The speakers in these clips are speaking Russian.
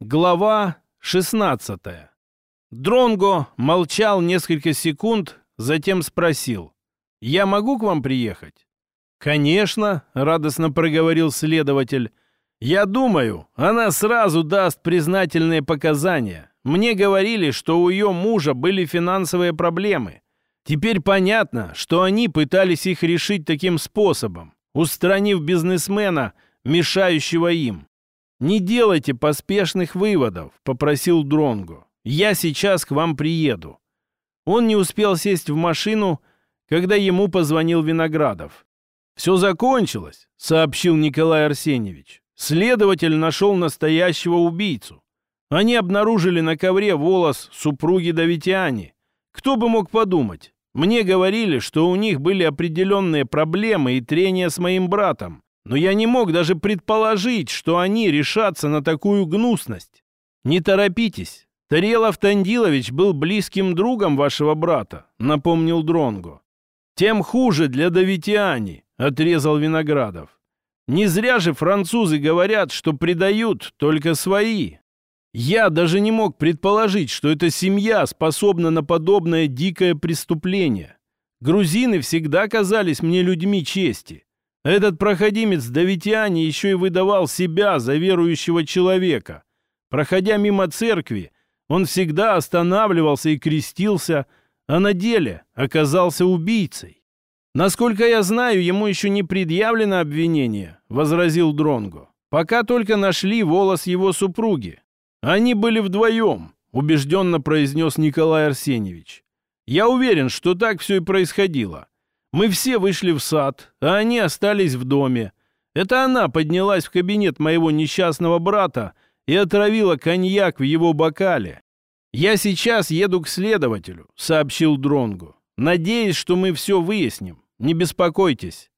Глава 16. Дронго молчал несколько секунд, затем спросил. «Я могу к вам приехать?» «Конечно», — радостно проговорил следователь. «Я думаю, она сразу даст признательные показания. Мне говорили, что у ее мужа были финансовые проблемы. Теперь понятно, что они пытались их решить таким способом, устранив бизнесмена, мешающего им. «Не делайте поспешных выводов», — попросил Дронго. «Я сейчас к вам приеду». Он не успел сесть в машину, когда ему позвонил Виноградов. «Все закончилось», — сообщил Николай Арсеньевич. Следователь нашел настоящего убийцу. Они обнаружили на ковре волос супруги Давитяни. Кто бы мог подумать? Мне говорили, что у них были определенные проблемы и трения с моим братом. Но я не мог даже предположить, что они решатся на такую гнусность. Не торопитесь. Тарелов Тандилович был близким другом вашего брата, напомнил Дронгу. Тем хуже для Давитиани, отрезал Виноградов. Не зря же французы говорят, что предают только свои. Я даже не мог предположить, что эта семья способна на подобное дикое преступление. Грузины всегда казались мне людьми чести. Этот проходимец Давитяне еще и выдавал себя за верующего человека. Проходя мимо церкви, он всегда останавливался и крестился, а на деле оказался убийцей. «Насколько я знаю, ему еще не предъявлено обвинение», — возразил Дронго. «Пока только нашли волос его супруги. Они были вдвоем», — убежденно произнес Николай Арсеньевич. «Я уверен, что так все и происходило. Мы все вышли в сад, а они остались в доме. Это она поднялась в кабинет моего несчастного брата и отравила коньяк в его бокале. «Я сейчас еду к следователю», — сообщил Дронгу. «Надеюсь, что мы все выясним. Не беспокойтесь».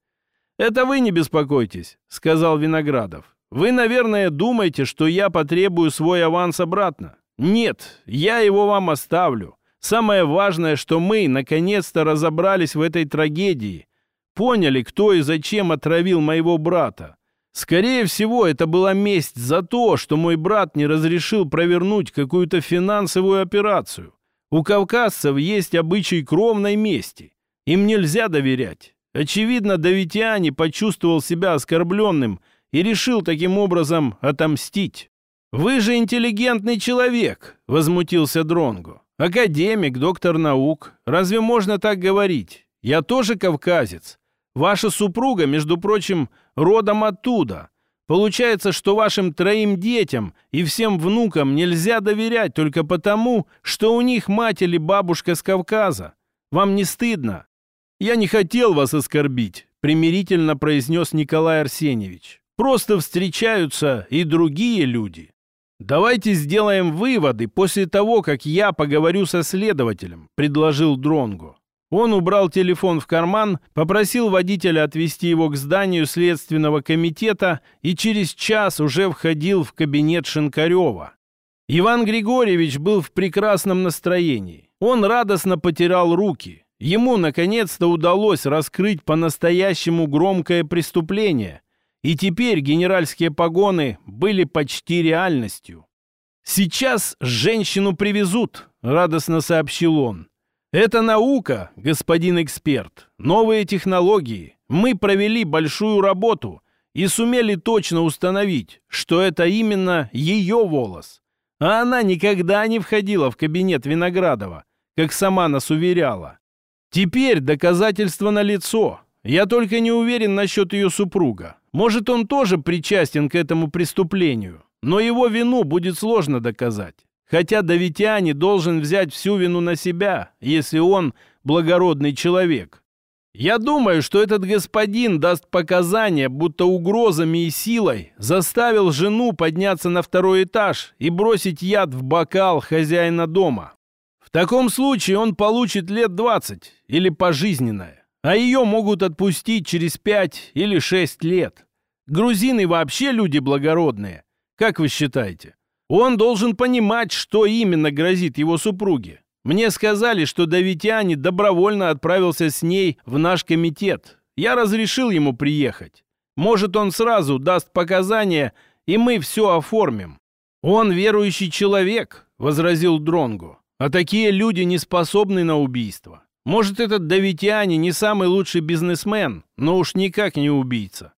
«Это вы не беспокойтесь», — сказал Виноградов. «Вы, наверное, думаете, что я потребую свой аванс обратно. Нет, я его вам оставлю. Самое важное, что мы наконец-то разобрались в этой трагедии. Поняли, кто и зачем отравил моего брата. Скорее всего, это была месть за то, что мой брат не разрешил провернуть какую-то финансовую операцию. У кавказцев есть обычай кровной мести. Им нельзя доверять. Очевидно, Давитиани почувствовал себя оскорбленным и решил таким образом отомстить. «Вы же интеллигентный человек», — возмутился Дронго. Академик, доктор наук. Разве можно так говорить? Я тоже кавказец. Ваша супруга, между прочим, родом оттуда. Получается, что вашим троим детям и всем внукам нельзя доверять только потому, что у них мать или бабушка с Кавказа. Вам не стыдно? Я не хотел вас оскорбить, примирительно произнес Николай Арсеньевич. Просто встречаются и другие люди. «Давайте сделаем выводы после того, как я поговорю со следователем», — предложил Дронгу. Он убрал телефон в карман, попросил водителя отвезти его к зданию Следственного комитета и через час уже входил в кабинет Шинкарева. Иван Григорьевич был в прекрасном настроении. Он радостно потирал руки. Ему, наконец-то, удалось раскрыть по-настоящему громкое преступление — и теперь генеральские погоны были почти реальностью. «Сейчас женщину привезут», — радостно сообщил он. «Это наука, господин эксперт, новые технологии. Мы провели большую работу и сумели точно установить, что это именно ее волос. А она никогда не входила в кабинет Виноградова, как сама нас уверяла. Теперь доказательство налицо. Я только не уверен насчет ее супруга. Может, он тоже причастен к этому преступлению, но его вину будет сложно доказать. Хотя Давитяне должен взять всю вину на себя, если он благородный человек. Я думаю, что этот господин даст показания, будто угрозами и силой заставил жену подняться на второй этаж и бросить яд в бокал хозяина дома. В таком случае он получит лет 20 или пожизненное а ее могут отпустить через пять или шесть лет. Грузины вообще люди благородные. Как вы считаете? Он должен понимать, что именно грозит его супруге. Мне сказали, что Давитяне добровольно отправился с ней в наш комитет. Я разрешил ему приехать. Может, он сразу даст показания, и мы все оформим. Он верующий человек, возразил Дронгу. А такие люди не способны на убийство. Может, этот Давитяне не самый лучший бизнесмен, но уж никак не убийца.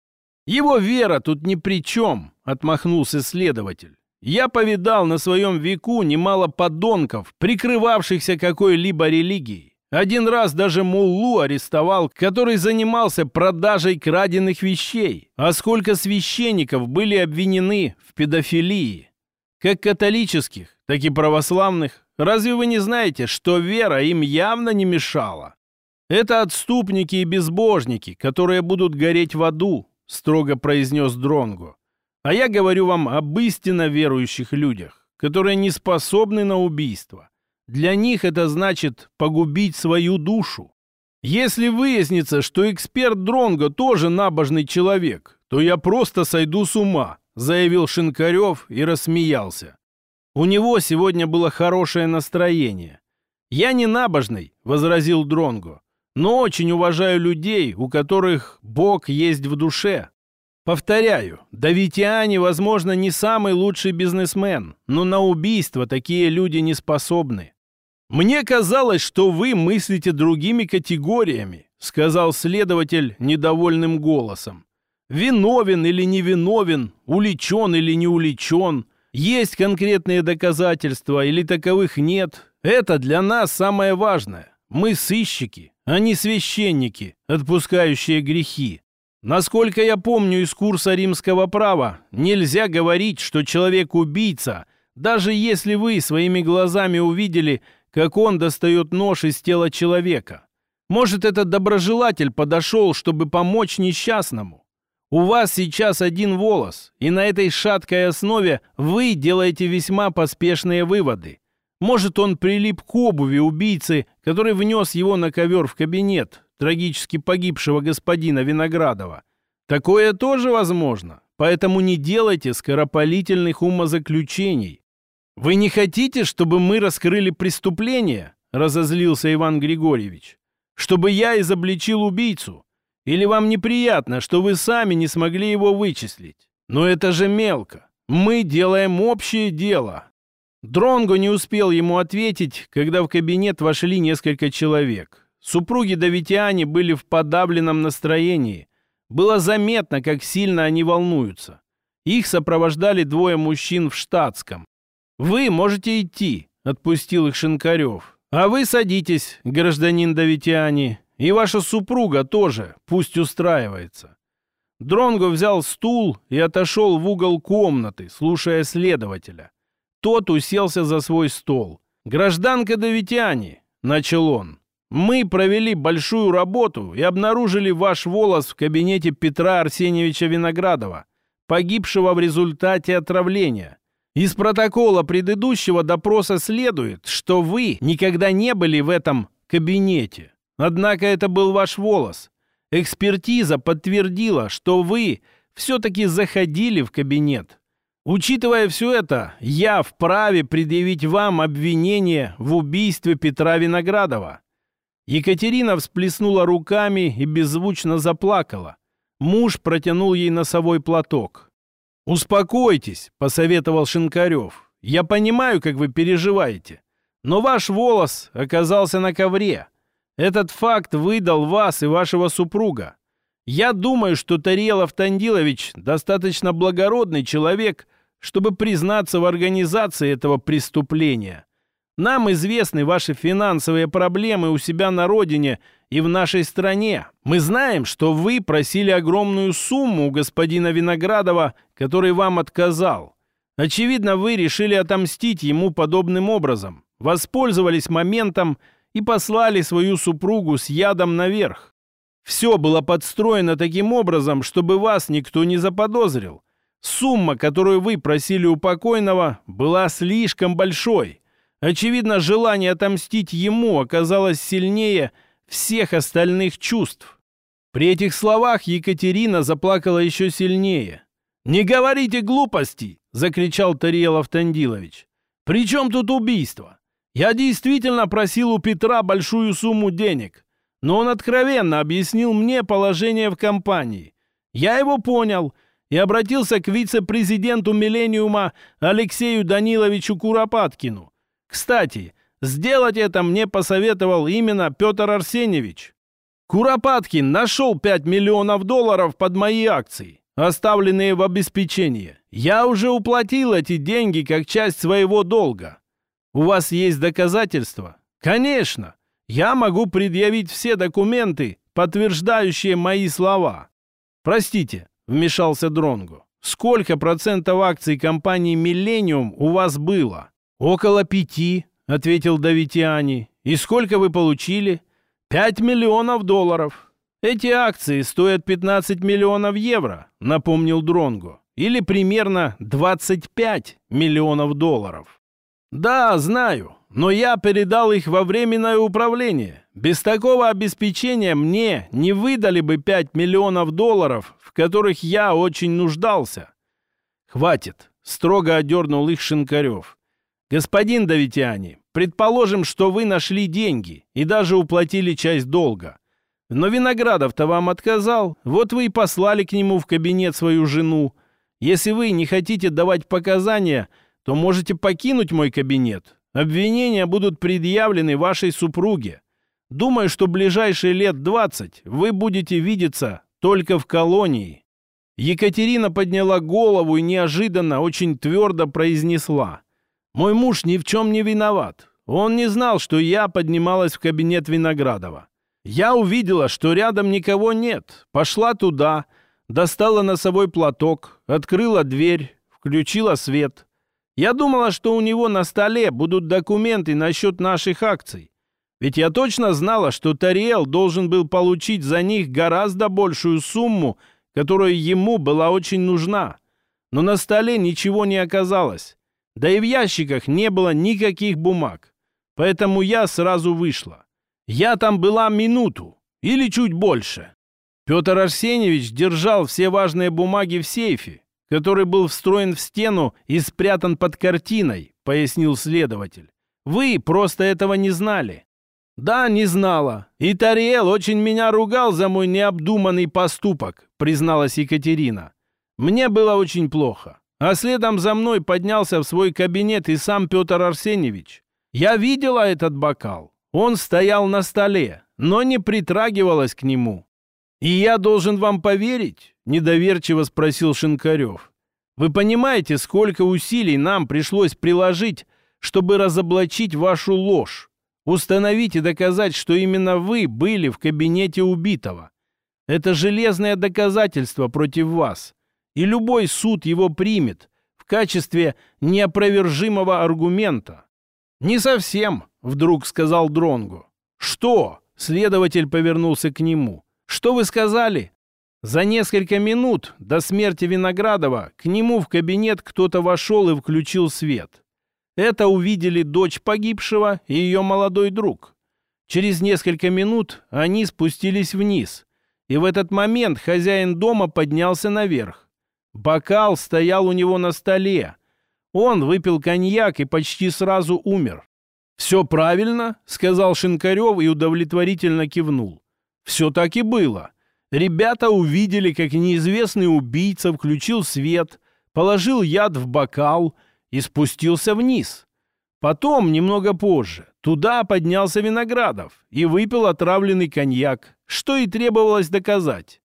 Его вера тут ни при чем, отмахнулся следователь. Я повидал на своем веку немало подонков, прикрывавшихся какой-либо религией. Один раз даже муллу арестовал, который занимался продажей краденных вещей. А сколько священников были обвинены в педофилии. Как католических, так и православных. Разве вы не знаете, что вера им явно не мешала? Это отступники и безбожники, которые будут гореть в аду, строго произнес Дронгу. А я говорю вам об истинно верующих людях, которые не способны на убийство. Для них это значит погубить свою душу. Если выяснится, что эксперт Дронго тоже набожный человек, то я просто сойду с ума, заявил Шинкарев и рассмеялся. У него сегодня было хорошее настроение. «Я не набожный», — возразил Дронго, «но очень уважаю людей, у которых Бог есть в душе. Повторяю, Давитиане, возможно, не самый лучший бизнесмен, но на убийство такие люди не способны. «Мне казалось, что вы мыслите другими категориями», сказал следователь недовольным голосом. «Виновен или невиновен, уличен или не уличен, есть конкретные доказательства или таковых нет. Это для нас самое важное. Мы сыщики, а не священники, отпускающие грехи. Насколько я помню из курса римского права, нельзя говорить, что человек убийца, даже если вы своими глазами увидели, как он достает нож из тела человека. Может, этот доброжелатель подошел, чтобы помочь несчастному. У вас сейчас один волос, и на этой шаткой основе вы делаете весьма поспешные выводы. Может, он прилип к обуви убийцы, который внес его на ковер в кабинет, трагически погибшего господина Виноградова. Такое тоже возможно, поэтому не делайте скоропалительных умозаключений. «Вы не хотите, чтобы мы раскрыли преступление?» — разозлился Иван Григорьевич. «Чтобы я изобличил убийцу? Или вам неприятно, что вы сами не смогли его вычислить? Но это же мелко. Мы делаем общее дело». Дронго не успел ему ответить, когда в кабинет вошли несколько человек. Супруги Давитиане были в подавленном настроении. Было заметно, как сильно они волнуются. Их сопровождали двое мужчин в штатском. «Вы можете идти», — отпустил их Шинкарев. «А вы садитесь, гражданин Давитиане, и ваша супруга тоже, пусть устраивается». Дронго взял стул и отошел в угол комнаты, слушая следователя. Тот уселся за свой стол. «Гражданка Давитяне», — начал он, мы провели большую работу и обнаружили ваш волос в кабинете Петра Арсеньевича Виноградова, погибшего в результате отравления. Из протокола предыдущего допроса следует, что вы никогда не были в этом кабинете. Однако это был ваш волос. Экспертиза подтвердила, что вы все-таки заходили в кабинет. Учитывая все это, я вправе предъявить вам обвинение в убийстве Петра Виноградова. Екатерина всплеснула руками и беззвучно заплакала. Муж протянул ей носовой платок. «Успокойтесь», — посоветовал Шинкарев. «Я понимаю, как вы переживаете. Но ваш волос оказался на ковре. Этот факт выдал вас и вашего супруга. Я думаю, что Тарелов Тандилович достаточно благородный человек, чтобы признаться в организации этого преступления. Нам известны ваши финансовые проблемы у себя на родине и в нашей стране. Мы знаем, что вы просили огромную сумму у господина Виноградова, который вам отказал. Очевидно, вы решили отомстить ему подобным образом, воспользовались моментом и послали свою супругу с ядом наверх. Все было подстроено таким образом, чтобы вас никто не заподозрил. Сумма, которую вы просили у покойного, была слишком большой. Очевидно, желание отомстить ему оказалось сильнее всех остальных чувств. При этих словах Екатерина заплакала еще сильнее. «Не говорите глупостей!» — закричал Тариелов Тандилович. «При чем тут убийство? Я действительно просил у Петра большую сумму денег, но он откровенно объяснил мне положение в компании. Я его понял и обратился к вице-президенту «Миллениума» Алексею Даниловичу Куропаткину. Кстати, сделать это мне посоветовал именно Петр Арсеньевич. Куропаткин нашел 5 миллионов долларов под мои акции, оставленные в обеспечении. Я уже уплатил эти деньги как часть своего долга. У вас есть доказательства? Конечно. Я могу предъявить все документы, подтверждающие мои слова. Простите, вмешался Дронгу. Сколько процентов акций компании «Миллениум» у вас было? Около пяти, ответил Давитиани. И сколько вы получили? Пять миллионов долларов. Эти акции стоят 15 миллионов евро, напомнил Дронгу. Или примерно 25 миллионов долларов. Да, знаю, но я передал их во временное управление. Без такого обеспечения мне не выдали бы 5 миллионов долларов, в которых я очень нуждался. Хватит, строго одернул их Шинкарев. Господин Давитяне, предположим, что вы нашли деньги и даже уплатили часть долга. Но Виноградов-то вам отказал, вот вы и послали к нему в кабинет свою жену. Если вы не хотите давать показания, то можете покинуть мой кабинет. Обвинения будут предъявлены вашей супруге. Думаю, что ближайшие лет 20 вы будете видеться только в колонии». Екатерина подняла голову и неожиданно очень твердо произнесла. «Мой муж ни в чем не виноват. Он не знал, что я поднималась в кабинет Виноградова. Я увидела, что рядом никого нет. Пошла туда, достала носовой платок, открыла дверь, включила свет. Я думала, что у него на столе будут документы насчет наших акций. Ведь я точно знала, что Тариэл должен был получить за них гораздо большую сумму, которая ему была очень нужна. Но на столе ничего не оказалось. Да и в ящиках не было никаких бумаг. Поэтому я сразу вышла. Я там была минуту или чуть больше. Петр Арсеньевич держал все важные бумаги в сейфе, который был встроен в стену и спрятан под картиной», — пояснил следователь. «Вы просто этого не знали». «Да, не знала. И Тариэл очень меня ругал за мой необдуманный поступок», — призналась Екатерина. «Мне было очень плохо. А следом за мной поднялся в свой кабинет и сам Петр Арсеньевич. Я видела этот бокал. Он стоял на столе, но не притрагивалась к нему. «И я должен вам поверить?» — недоверчиво спросил Шинкарев. «Вы понимаете, сколько усилий нам пришлось приложить, чтобы разоблачить вашу ложь, установить и доказать, что именно вы были в кабинете убитого? Это железное доказательство против вас, и любой суд его примет в качестве неопровержимого аргумента». «Не совсем», — вдруг сказал Дронгу. «Что?» — следователь повернулся к нему. «Что вы сказали?» За несколько минут до смерти Виноградова к нему в кабинет кто-то вошел и включил свет. Это увидели дочь погибшего и ее молодой друг. Через несколько минут они спустились вниз, и в этот момент хозяин дома поднялся наверх. Бокал стоял у него на столе. Он выпил коньяк и почти сразу умер. «Все правильно», — сказал Шинкарев и удовлетворительно кивнул. Все так и было. Ребята увидели, как неизвестный убийца включил свет, положил яд в бокал и спустился вниз. Потом, немного позже, туда поднялся Виноградов и выпил отравленный коньяк, что и требовалось доказать.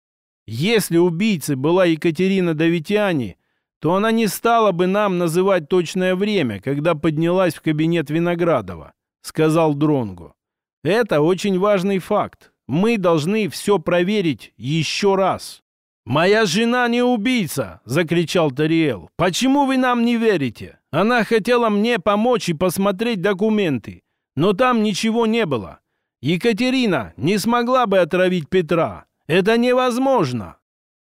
Если убийцей была Екатерина Давитяне, то она не стала бы нам называть точное время, когда поднялась в кабинет Виноградова, сказал Дронгу. Это очень важный факт. Мы должны все проверить еще раз». «Моя жена не убийца!» — закричал Тариэл. «Почему вы нам не верите? Она хотела мне помочь и посмотреть документы, но там ничего не было. Екатерина не смогла бы отравить Петра. Это невозможно!»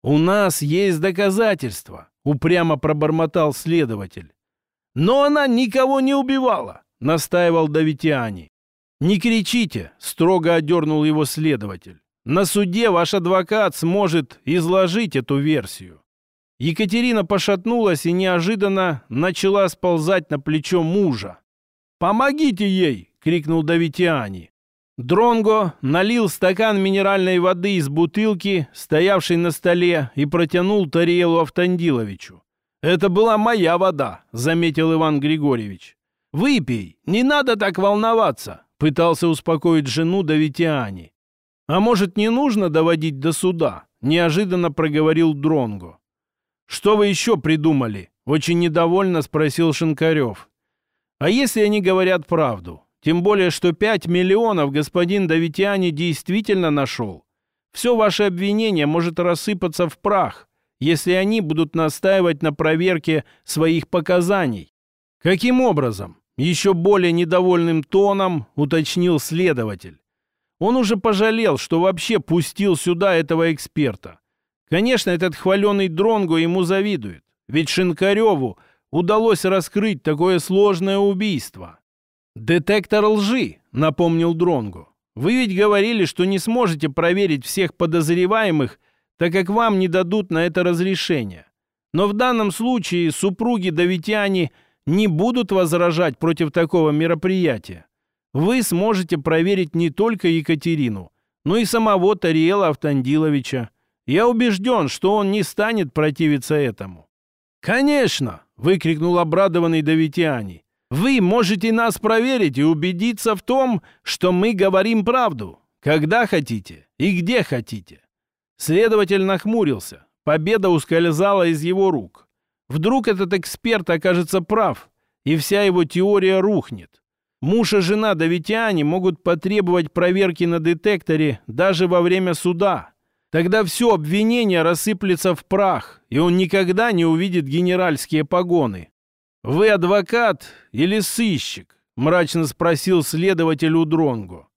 «У нас есть доказательства», — упрямо пробормотал следователь. «Но она никого не убивала», — настаивал Давитиани. «Не кричите!» — строго одернул его следователь. «На суде ваш адвокат сможет изложить эту версию». Екатерина пошатнулась и неожиданно начала сползать на плечо мужа. «Помогите ей!» — крикнул Давитиани. Дронго налил стакан минеральной воды из бутылки, стоявшей на столе, и протянул Тариелу Автандиловичу. «Это была моя вода», — заметил Иван Григорьевич. «Выпей, не надо так волноваться», — пытался успокоить жену Давитиани. «А может, не нужно доводить до суда?» — неожиданно проговорил Дронго. «Что вы еще придумали?» — очень недовольно спросил Шинкарев. «А если они говорят правду? Тем более, что пять миллионов господин Давитяне действительно нашел. Все ваше обвинение может рассыпаться в прах, если они будут настаивать на проверке своих показаний. Каким образом? Еще более недовольным тоном уточнил следователь. Он уже пожалел, что вообще пустил сюда этого эксперта. Конечно, этот хваленый Дронго ему завидует, ведь Шинкареву удалось раскрыть такое сложное убийство. «Детектор лжи», — напомнил Дронгу. «Вы ведь говорили, что не сможете проверить всех подозреваемых, так как вам не дадут на это разрешение. Но в данном случае супруги Давитяне не будут возражать против такого мероприятия. Вы сможете проверить не только Екатерину, но и самого Тариела Автандиловича. Я убежден, что он не станет противиться этому». «Конечно!» — выкрикнул обрадованный Давитяне. Вы можете нас проверить и убедиться в том, что мы говорим правду, когда хотите и где хотите. Следователь нахмурился. Победа ускользала из его рук. Вдруг этот эксперт окажется прав, и вся его теория рухнет. Муж и жена Давитяне могут потребовать проверки на детекторе даже во время суда. Тогда все обвинение рассыплется в прах, и он никогда не увидит генеральские погоны. «Вы адвокат или сыщик?» — мрачно спросил следователь у Дронгу.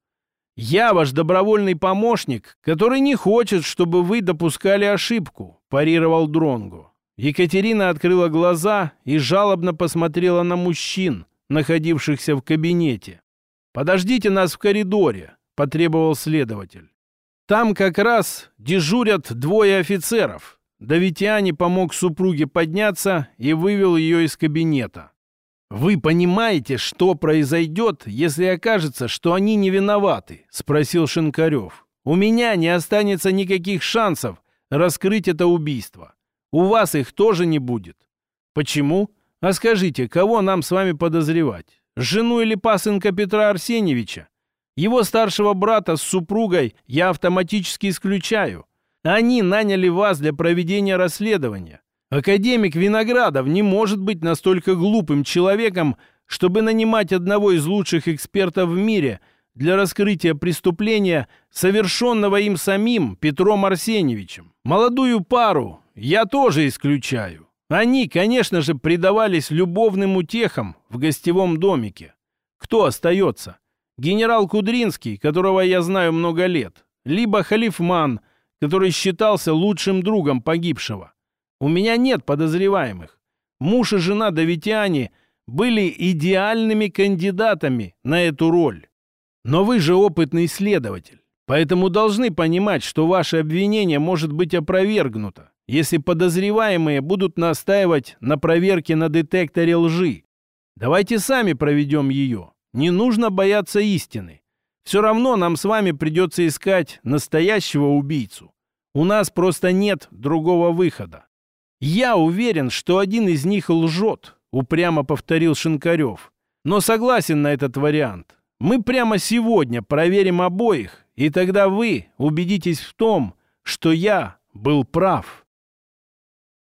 «Я ваш добровольный помощник, который не хочет, чтобы вы допускали ошибку», — парировал Дронгу. Екатерина открыла глаза и жалобно посмотрела на мужчин, находившихся в кабинете. «Подождите нас в коридоре», — потребовал следователь. «Там как раз дежурят двое офицеров. Давитяне помог супруге подняться и вывел ее из кабинета. «Вы понимаете, что произойдет, если окажется, что они не виноваты?» — спросил Шинкарев. «У меня не останется никаких шансов раскрыть это убийство. У вас их тоже не будет». «Почему? А скажите, кого нам с вами подозревать? Жену или пасынка Петра Арсеньевича? Его старшего брата с супругой я автоматически исключаю. Они наняли вас для проведения расследования. Академик Виноградов не может быть настолько глупым человеком, чтобы нанимать одного из лучших экспертов в мире для раскрытия преступления, совершенного им самим Петром Арсеньевичем. Молодую пару я тоже исключаю. Они, конечно же, предавались любовным утехам в гостевом домике. Кто остается? Генерал Кудринский, которого я знаю много лет, либо Халифман – который считался лучшим другом погибшего. У меня нет подозреваемых. Муж и жена Давитяне были идеальными кандидатами на эту роль. Но вы же опытный следователь, поэтому должны понимать, что ваше обвинение может быть опровергнуто, если подозреваемые будут настаивать на проверке на детекторе лжи. Давайте сами проведем ее. Не нужно бояться истины. Все равно нам с вами придется искать настоящего убийцу. У нас просто нет другого выхода. Я уверен, что один из них лжет, упрямо повторил Шинкарев. Но согласен на этот вариант. Мы прямо сегодня проверим обоих, и тогда вы убедитесь в том, что я был прав.